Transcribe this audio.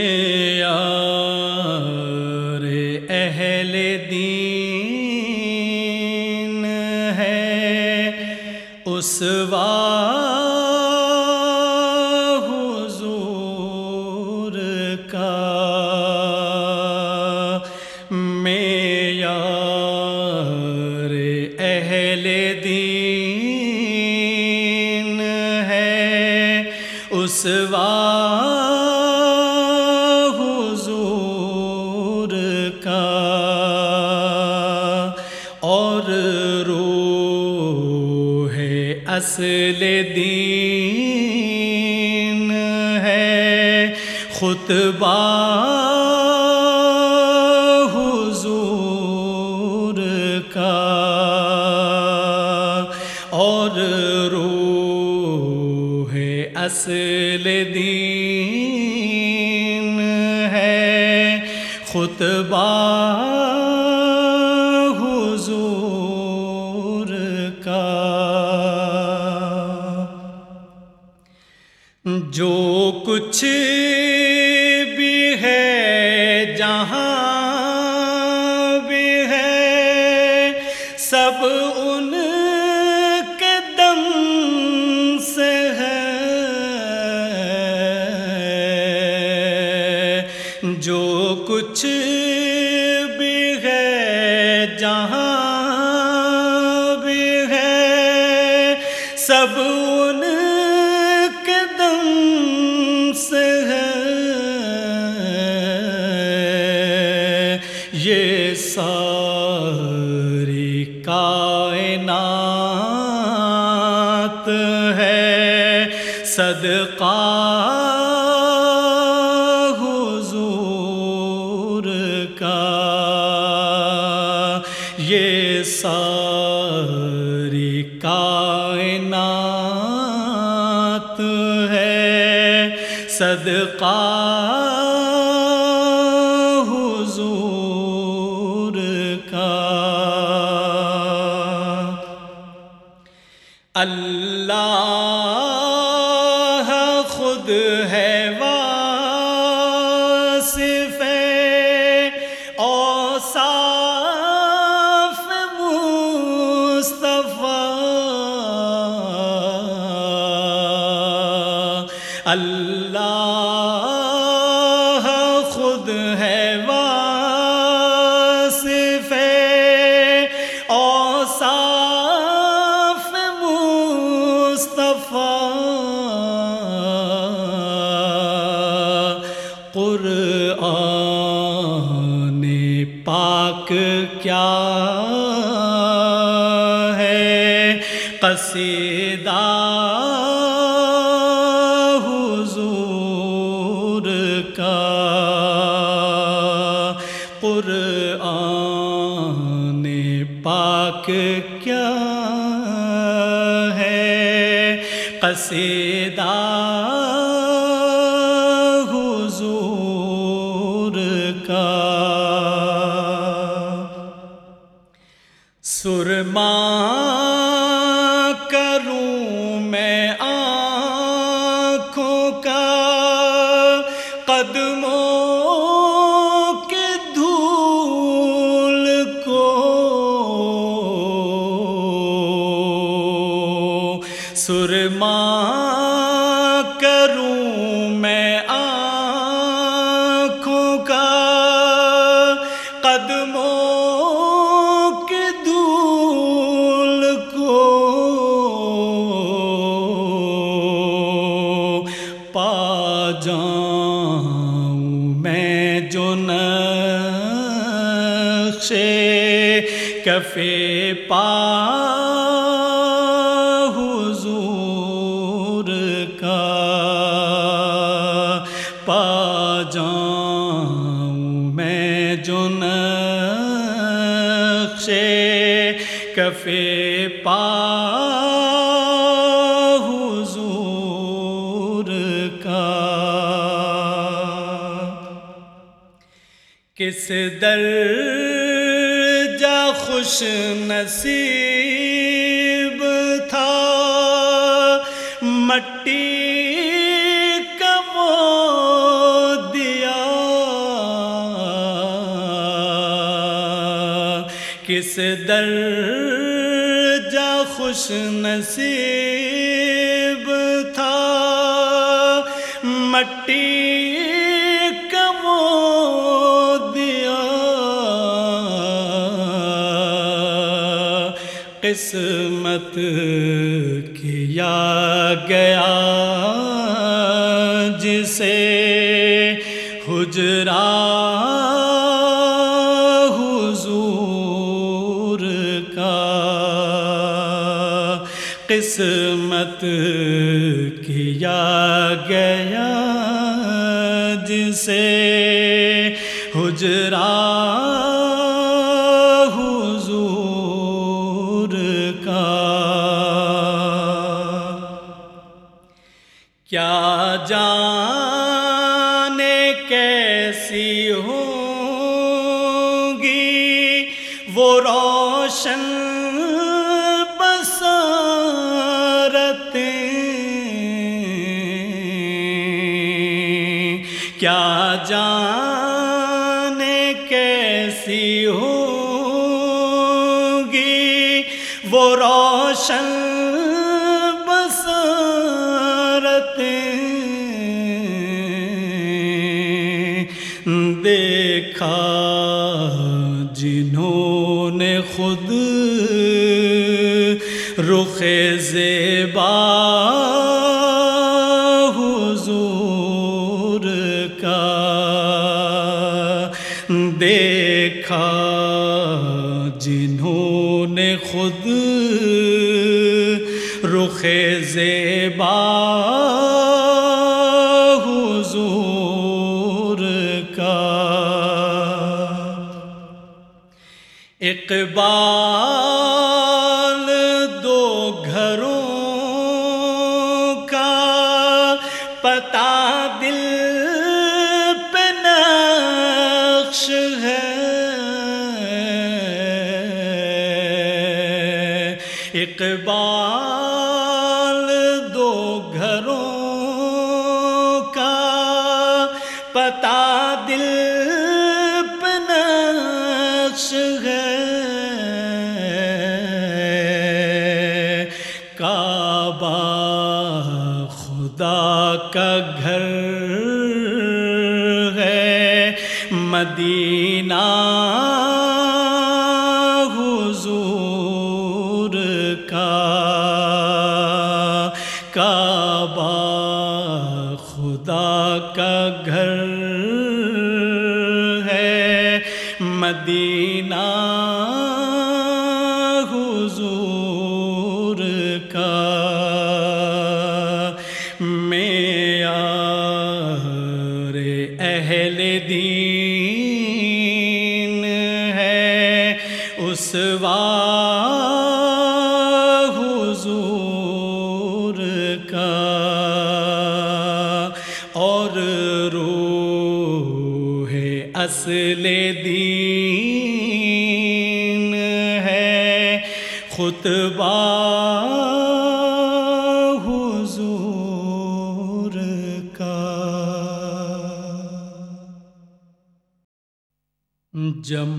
یار کا اور روح اصل دین ہے۔ خطبہ حضور کا۔ اور روح اصل دین خطبہ حضور کا۔ جو کچھ سب ان کے دم سے ہے۔ یہ ساری کائنات ہے۔ صدقہ صدقہ خود ہے واصف اوصاف مصطفیٰ قرآن پاک کیا ہے قصیدہ قرآن پاک کیا ہے؟ قصیدہ حضور کا۔ سرما سرما کروں میں آنکھوں کا قدموں کے دھول کو پا جاؤں میں جو نقش کفے پا کفے پا حضور کا۔ کس در جا خوش نصیب تھا؟ مٹی کس در جا خوش نصیب تھا؟ مٹی کمو دیا۔ قسمت کیا گیا جسے حجرا قسمت کیا گیا جسے حجرا حضور کا کیا جانے کیسی ہوگی وہ روشن وہ روشن بسارتیں دیکھا جنہوں نے خود رخ زیبا رخ زیبا حضور کا۔ اقبال دو گھروں کا پتا دل گھروں کا پتا دل پہ ہے۔ کعبہ خدا کا گھر ہے مدینہ گھر ہے۔ مدینہ حضور کا۔ معیار اہل دین ہے۔ اس حضور دین ہے۔ خطبہ حضور کا۔ جم